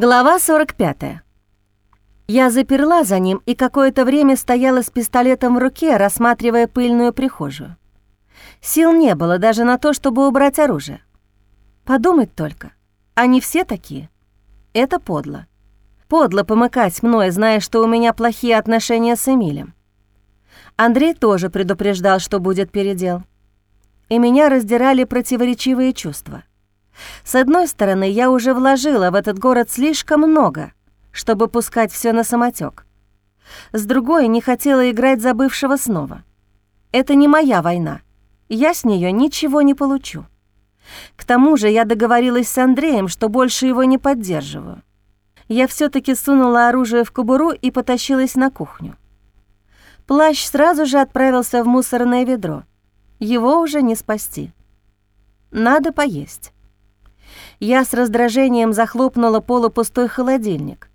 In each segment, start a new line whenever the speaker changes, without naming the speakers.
Глава 45. Я заперла за ним и какое-то время стояла с пистолетом в руке, рассматривая пыльную прихожую. Сил не было даже на то, чтобы убрать оружие. Подумать только, они все такие. Это подло. Подло помыкать мной, зная, что у меня плохие отношения с Эмилем. Андрей тоже предупреждал, что будет передел. И меня раздирали противоречивые чувства. С одной стороны, я уже вложила в этот город слишком много, чтобы пускать все на самотек. С другой, не хотела играть за бывшего снова. Это не моя война. Я с нее ничего не получу. К тому же я договорилась с Андреем, что больше его не поддерживаю. Я все таки сунула оружие в кобуру и потащилась на кухню. Плащ сразу же отправился в мусорное ведро. Его уже не спасти. Надо поесть. Я с раздражением захлопнула полупустой холодильник.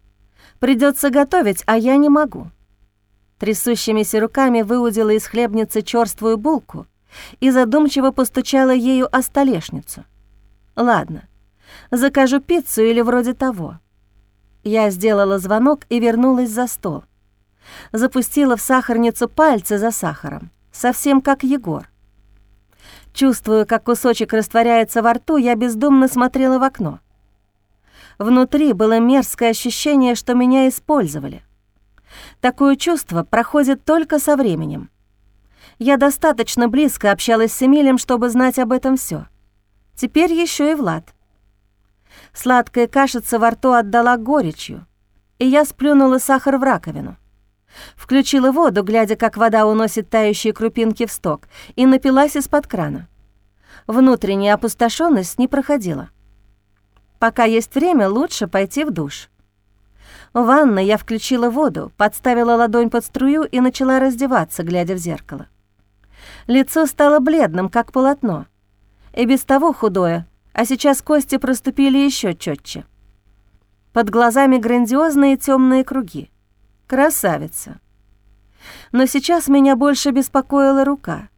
Придется готовить, а я не могу. Трясущимися руками выудила из хлебницы черствую булку и задумчиво постучала ею о столешницу. Ладно, закажу пиццу или вроде того. Я сделала звонок и вернулась за стол. Запустила в сахарницу пальцы за сахаром, совсем как Егор. Чувствуя, как кусочек растворяется во рту, я бездумно смотрела в окно. Внутри было мерзкое ощущение, что меня использовали. Такое чувство проходит только со временем. Я достаточно близко общалась с Эмилем, чтобы знать об этом все. Теперь еще и Влад. Сладкая кашица во рту отдала горечью, и я сплюнула сахар в раковину. Включила воду, глядя, как вода уносит тающие крупинки в сток, и напилась из-под крана. Внутренняя опустошенность не проходила. Пока есть время, лучше пойти в душ. В ванной я включила воду, подставила ладонь под струю и начала раздеваться, глядя в зеркало. Лицо стало бледным, как полотно. И без того худое, а сейчас кости проступили еще четче. Под глазами грандиозные темные круги. Красавица. Но сейчас меня больше беспокоила рука.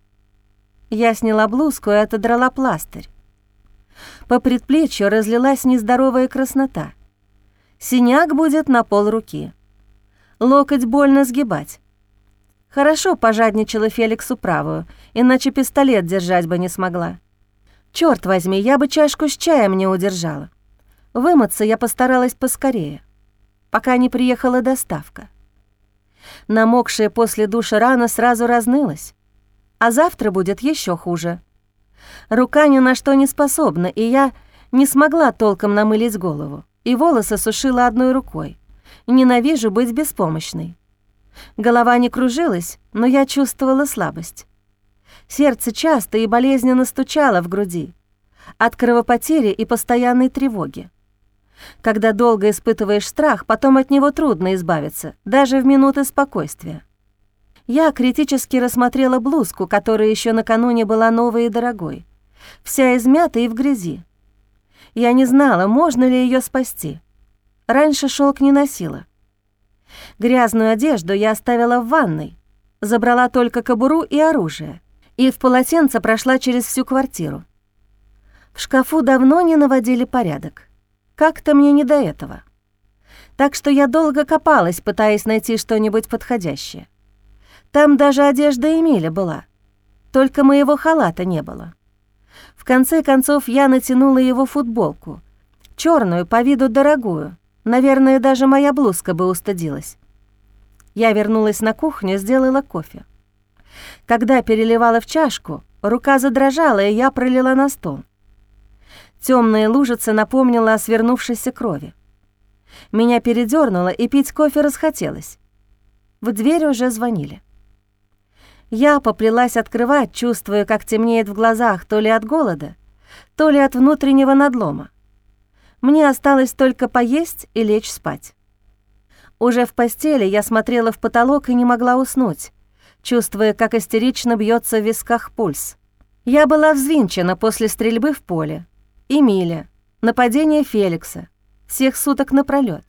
Я сняла блузку и отодрала пластырь. По предплечью разлилась нездоровая краснота. Синяк будет на пол руки. Локоть больно сгибать. Хорошо пожадничала Феликсу правую, иначе пистолет держать бы не смогла. Черт возьми, я бы чашку с чаем не удержала. Вымыться я постаралась поскорее, пока не приехала доставка. Намокшая после душа рана сразу разнылась, а завтра будет еще хуже. Рука ни на что не способна, и я не смогла толком намылить голову, и волосы сушила одной рукой. Ненавижу быть беспомощной. Голова не кружилась, но я чувствовала слабость. Сердце часто и болезненно стучало в груди от кровопотери и постоянной тревоги. Когда долго испытываешь страх, потом от него трудно избавиться, даже в минуты спокойствия. Я критически рассмотрела блузку, которая еще накануне была новой и дорогой, вся измята и в грязи. Я не знала, можно ли ее спасти. Раньше шелк не носила. Грязную одежду я оставила в ванной, забрала только кобуру и оружие, и в полотенце прошла через всю квартиру. В шкафу давно не наводили порядок. Как-то мне не до этого. Так что я долго копалась, пытаясь найти что-нибудь подходящее. Там даже одежда Эмиля была. Только моего халата не было. В конце концов я натянула его футболку. черную по виду дорогую. Наверное, даже моя блузка бы устыдилась. Я вернулась на кухню, сделала кофе. Когда переливала в чашку, рука задрожала, и я пролила на стол. Темная лужица напомнила о свернувшейся крови. Меня передернуло, и пить кофе расхотелось. В дверь уже звонили. Я поплелась открывать, чувствуя, как темнеет в глазах то ли от голода, то ли от внутреннего надлома. Мне осталось только поесть и лечь спать. Уже в постели я смотрела в потолок и не могла уснуть, чувствуя, как истерично бьется в висках пульс. Я была взвинчена после стрельбы в поле, Эмиля, нападения Феликса, всех суток напролёт.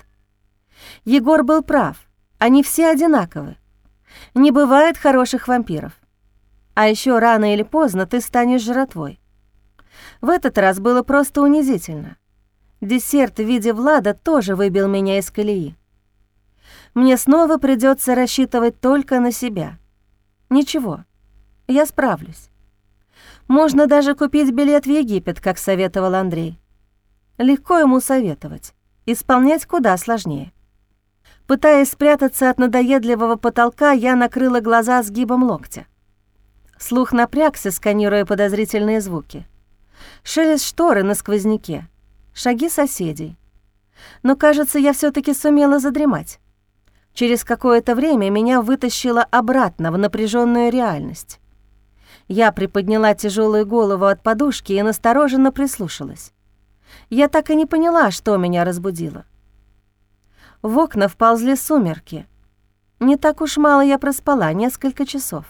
Егор был прав, они все одинаковы. Не бывает хороших вампиров. А еще рано или поздно ты станешь жратвой. В этот раз было просто унизительно. Десерт в виде Влада тоже выбил меня из колеи. Мне снова придется рассчитывать только на себя. Ничего, я справлюсь. Можно даже купить билет в Египет, как советовал Андрей. Легко ему советовать, исполнять куда сложнее. Пытаясь спрятаться от надоедливого потолка, я накрыла глаза сгибом локтя. Слух напрягся, сканируя подозрительные звуки. Шелест шторы на сквозняке, шаги соседей. Но, кажется, я все таки сумела задремать. Через какое-то время меня вытащило обратно в напряженную реальность. Я приподняла тяжелую голову от подушки и настороженно прислушалась. Я так и не поняла, что меня разбудило. В окна вползли сумерки. Не так уж мало я проспала, несколько часов.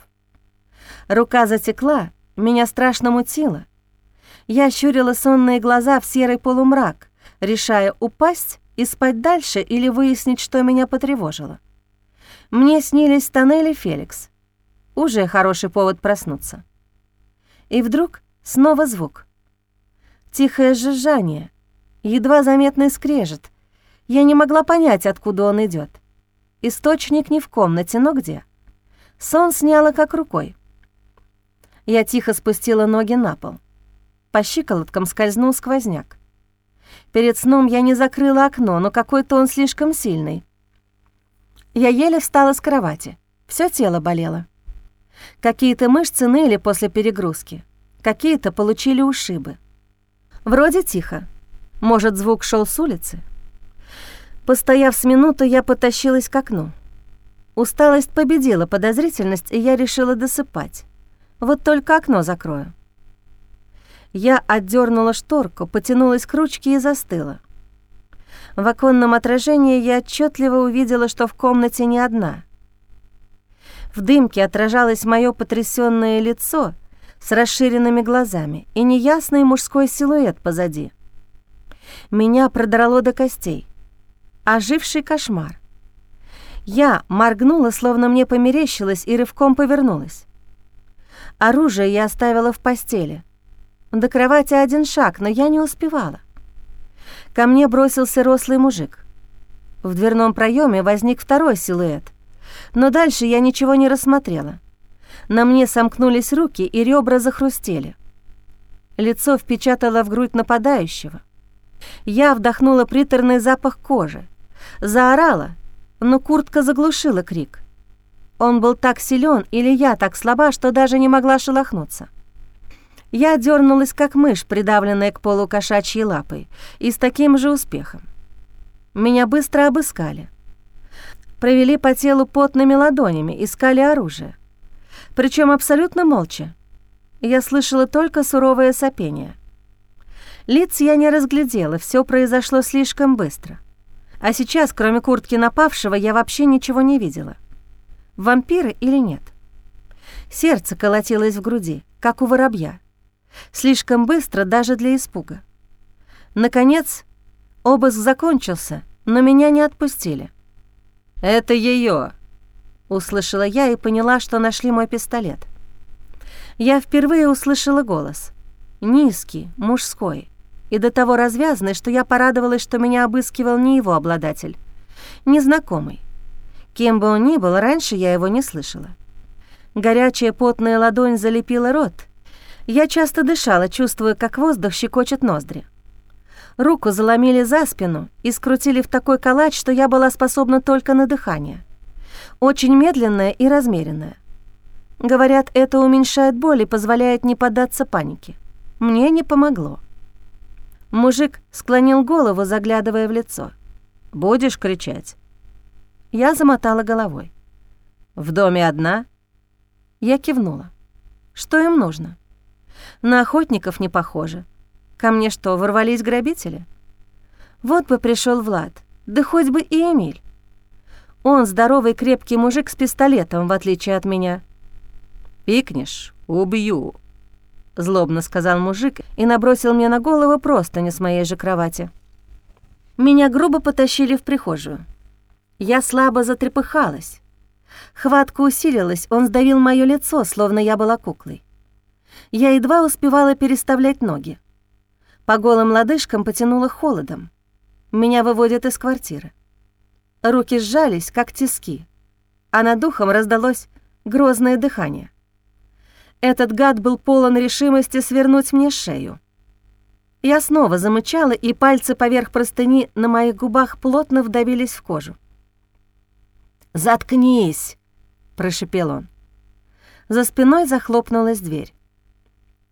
Рука затекла, меня страшно мутило. Я щурила сонные глаза в серый полумрак, решая упасть и спать дальше или выяснить, что меня потревожило. Мне снились тоннели Феликс. Уже хороший повод проснуться. И вдруг снова звук. Тихое жужжание, едва заметный скрежет. Я не могла понять, откуда он идет. Источник не в комнате, но где? Сон сняло как рукой. Я тихо спустила ноги на пол. По щиколоткам скользнул сквозняк. Перед сном я не закрыла окно, но какой-то он слишком сильный. Я еле встала с кровати. Все тело болело. Какие-то мышцы ныли после перегрузки, какие-то получили ушибы. Вроде тихо. Может, звук шел с улицы? Постояв с минуту, я потащилась к окну. Усталость победила подозрительность, и я решила досыпать. Вот только окно закрою. Я отдернула шторку, потянулась к ручке и застыла. В оконном отражении я отчетливо увидела, что в комнате не одна. В дымке отражалось мое потрясенное лицо с расширенными глазами и неясный мужской силуэт позади. Меня продрало до костей. Оживший кошмар. Я моргнула, словно мне померещилось, и рывком повернулась. Оружие я оставила в постели. До кровати один шаг, но я не успевала. Ко мне бросился рослый мужик. В дверном проеме возник второй силуэт. Но дальше я ничего не рассмотрела. На мне сомкнулись руки, и ребра захрустели. Лицо впечатало в грудь нападающего. Я вдохнула приторный запах кожи. Заорала, но куртка заглушила крик. Он был так силен, или я так слаба, что даже не могла шелохнуться. Я дернулась, как мышь, придавленная к полу кошачьей лапой, и с таким же успехом. Меня быстро обыскали. Провели по телу потными ладонями, искали оружие. Причем абсолютно молча. Я слышала только суровое сопение. Лиц я не разглядела, все произошло слишком быстро. А сейчас, кроме куртки напавшего, я вообще ничего не видела вампиры или нет. Сердце колотилось в груди, как у воробья. Слишком быстро даже для испуга. Наконец, обыск закончился, но меня не отпустили. «Это ее, услышала я и поняла, что нашли мой пистолет. Я впервые услышала голос. Низкий, мужской, и до того развязанный, что я порадовалась, что меня обыскивал не его обладатель, незнакомый. Кем бы он ни был, раньше я его не слышала. Горячая потная ладонь залепила рот. Я часто дышала, чувствуя, как воздух щекочет ноздри. Руку заломили за спину и скрутили в такой калач, что я была способна только на дыхание. Очень медленное и размеренное. Говорят, это уменьшает боль и позволяет не поддаться панике. Мне не помогло. Мужик склонил голову, заглядывая в лицо. «Будешь кричать?» Я замотала головой. «В доме одна?» Я кивнула. «Что им нужно?» «На охотников не похоже. Ко мне что, ворвались грабители?» Вот бы пришел Влад, да хоть бы и Эмиль. Он здоровый крепкий мужик с пистолетом, в отличие от меня. «Пикнешь — убью», — злобно сказал мужик и набросил мне на голову просто не с моей же кровати. Меня грубо потащили в прихожую. Я слабо затрепыхалась. Хватка усилилась, он сдавил моё лицо, словно я была куклой. Я едва успевала переставлять ноги. По голым лодыжкам потянуло холодом. Меня выводят из квартиры. Руки сжались, как тиски, а над духом раздалось грозное дыхание. Этот гад был полон решимости свернуть мне шею. Я снова замычала, и пальцы поверх простыни на моих губах плотно вдавились в кожу. «Заткнись!» — прошипел он. За спиной захлопнулась дверь.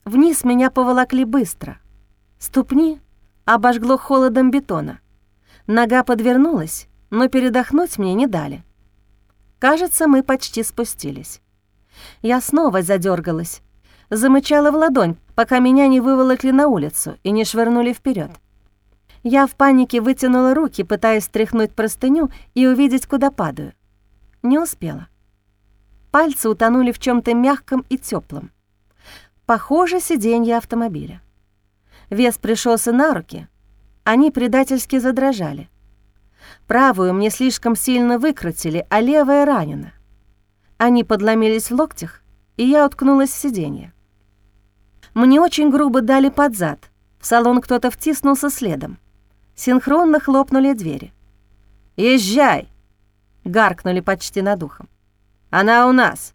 Вниз меня поволокли быстро. Ступни обожгло холодом бетона. Нога подвернулась, но передохнуть мне не дали. Кажется, мы почти спустились. Я снова задергалась, замычала в ладонь, пока меня не выволокли на улицу и не швырнули вперед. Я в панике вытянула руки, пытаясь стряхнуть простыню и увидеть, куда падаю. Не успела. Пальцы утонули в чем то мягком и теплом. Похоже, сиденье автомобиля. Вес пришелся на руки, они предательски задрожали. Правую мне слишком сильно выкрутили, а левая ранена. Они подломились в локтях, и я уткнулась в сиденье. Мне очень грубо дали под зад. В салон кто-то втиснулся следом. Синхронно хлопнули двери. «Езжай!» — гаркнули почти над ухом. «Она у нас!»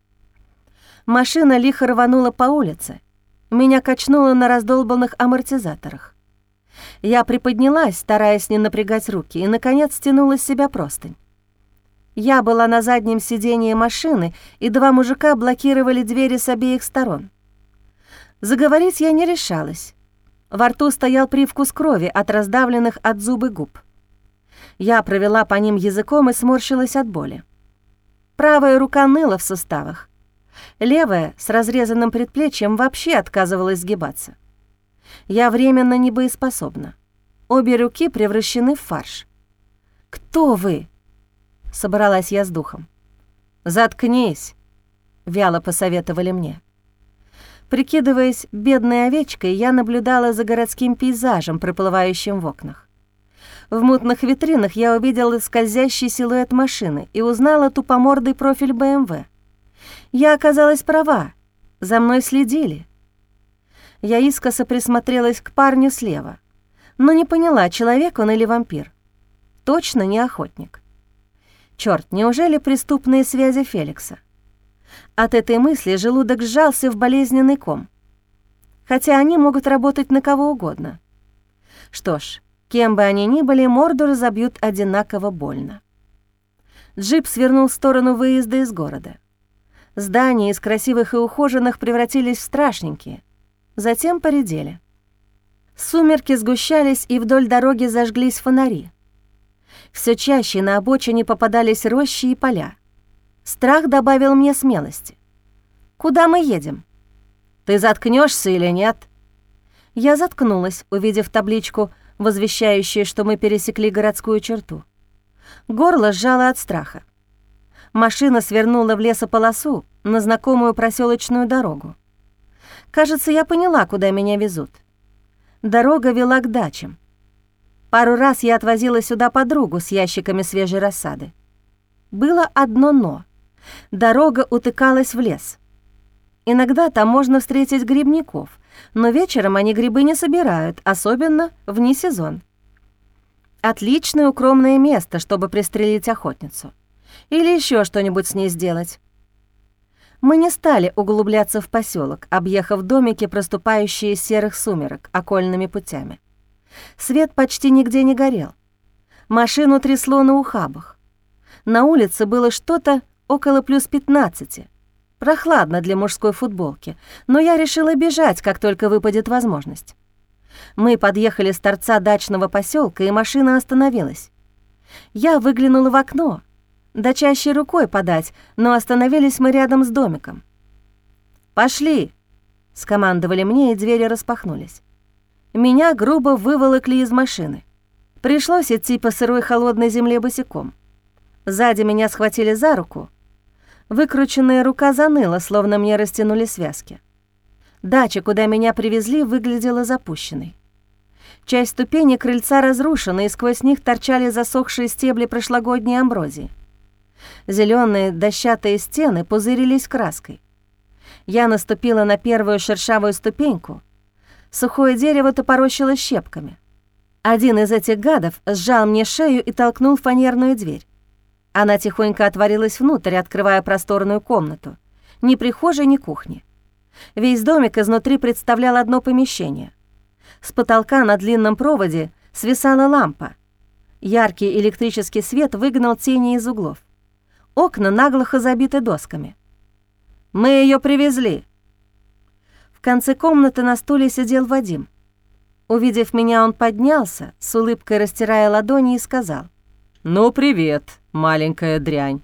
Машина лихо рванула по улице. Меня качнуло на раздолбанных амортизаторах. Я приподнялась, стараясь не напрягать руки, и, наконец, стянула с себя простынь. Я была на заднем сидении машины, и два мужика блокировали двери с обеих сторон. Заговорить я не решалась. Во рту стоял привкус крови от раздавленных от зубы губ. Я провела по ним языком и сморщилась от боли. Правая рука ныла в суставах. Левая, с разрезанным предплечьем, вообще отказывалась сгибаться. Я временно не боеспособна. Обе руки превращены в фарш. «Кто вы?» — собралась я с духом. «Заткнись», — вяло посоветовали мне. Прикидываясь бедной овечкой, я наблюдала за городским пейзажем, проплывающим в окнах. В мутных витринах я увидела скользящий силуэт машины и узнала тупомордый профиль БМВ. Я оказалась права, за мной следили. Я искоса присмотрелась к парню слева, но не поняла, человек он или вампир. Точно не охотник. Черт, неужели преступные связи Феликса? От этой мысли желудок сжался в болезненный ком. Хотя они могут работать на кого угодно. Что ж, кем бы они ни были, морду разобьют одинаково больно. Джип свернул в сторону выезда из города. Здания из красивых и ухоженных превратились в страшненькие, затем поредели. Сумерки сгущались, и вдоль дороги зажглись фонари. Все чаще на обочине попадались рощи и поля. Страх добавил мне смелости. «Куда мы едем?» «Ты заткнешься или нет?» Я заткнулась, увидев табличку, возвещающую, что мы пересекли городскую черту. Горло сжало от страха. Машина свернула в лесополосу на знакомую проселочную дорогу. Кажется, я поняла, куда меня везут. Дорога вела к дачам. Пару раз я отвозила сюда подругу с ящиками свежей рассады. Было одно «но». Дорога утыкалась в лес. Иногда там можно встретить грибников, но вечером они грибы не собирают, особенно вне сезон. Отличное укромное место, чтобы пристрелить охотницу. Или еще что-нибудь с ней сделать. Мы не стали углубляться в поселок, объехав домики, проступающие серых сумерок, окольными путями. Свет почти нигде не горел. Машину трясло на ухабах. На улице было что-то около плюс 15. Прохладно для мужской футболки, но я решила бежать, как только выпадет возможность. Мы подъехали с торца дачного поселка, и машина остановилась. Я выглянула в окно — да чаще рукой подать, но остановились мы рядом с домиком. «Пошли!» — скомандовали мне, и двери распахнулись. Меня грубо выволокли из машины. Пришлось идти по сырой холодной земле босиком. Сзади меня схватили за руку. Выкрученная рука заныла, словно мне растянули связки. Дача, куда меня привезли, выглядела запущенной. Часть ступеней крыльца разрушена, и сквозь них торчали засохшие стебли прошлогодней амброзии. Зеленые дощатые стены пузырились краской. Я наступила на первую шершавую ступеньку. Сухое дерево топорощило щепками. Один из этих гадов сжал мне шею и толкнул фанерную дверь. Она тихонько отворилась внутрь, открывая просторную комнату. Ни прихожей, ни кухни. Весь домик изнутри представлял одно помещение. С потолка на длинном проводе свисала лампа. Яркий электрический свет выгнал тени из углов. Окна наглухо забиты досками. «Мы ее привезли!» В конце комнаты на стуле сидел Вадим. Увидев меня, он поднялся, с улыбкой растирая ладони, и сказал. «Ну, привет, маленькая дрянь.